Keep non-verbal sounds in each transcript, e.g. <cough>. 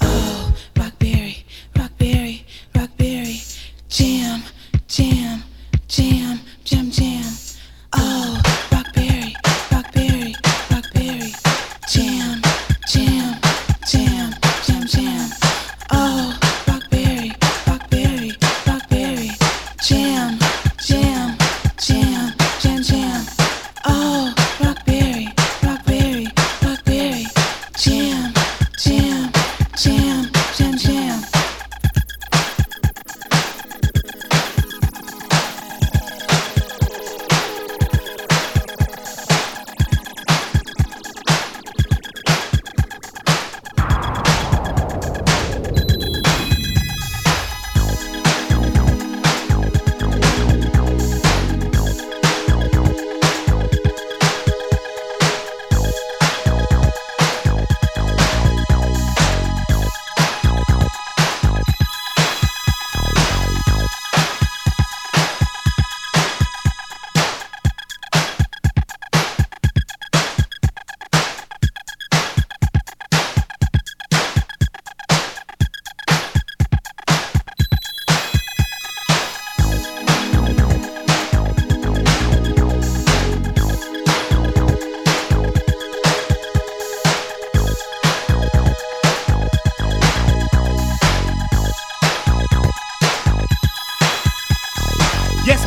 Oh, Rockberry, Rockberry, jam, jam, jam.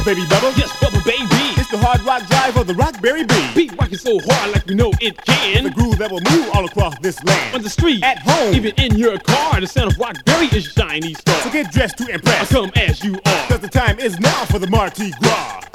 Baby bubble. Yes, bubble baby. It's the hard rock drive of the Rockberry Bee. Beat rocking so hard like we know it can. The groove that will move all across this land. On the street, at home, even in your car, the sound of Rockberry is your shiny star. So get dressed to impress. I come as you are. Cause the time is now for the Mardi Gras.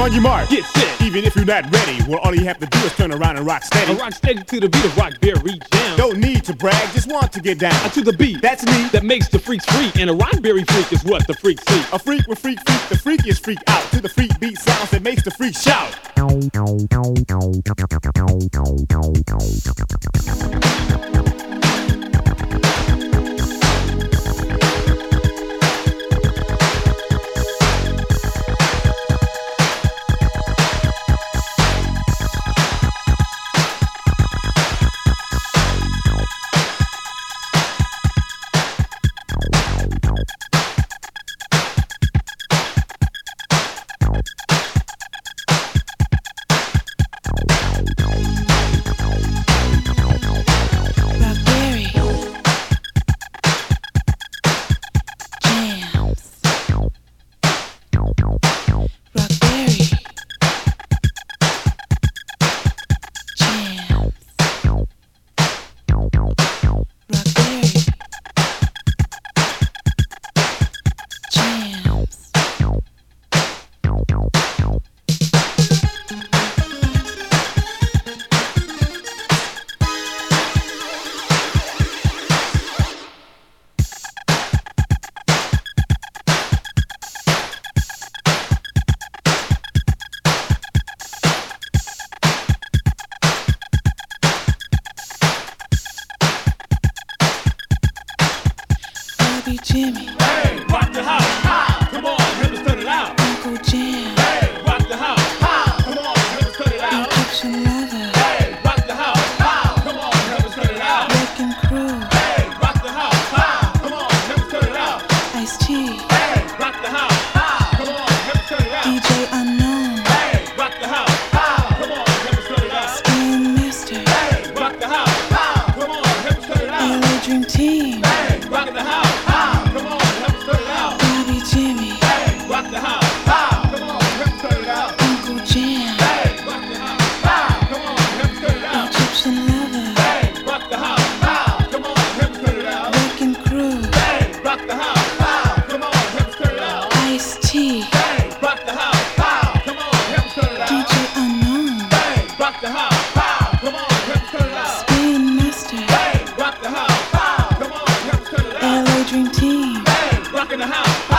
Well, on your mark, get set. Even if you're not ready, well, all you have to do is turn around and rock steady. I rock steady to the beat of Rockberry Jam. Don't need to brag, just want to get down. Uh, to the beat. That's me. That makes the freaks freak, and a Rockberry freak is what the freaks seek. A freak with freak freak, the freakiest freak out. To the freak beat sounds that makes the freak shout. <laughs> cruel. the house, come on, us. Spin Master. Rock the house, come on, us. LA Dream Team. Hey, the house.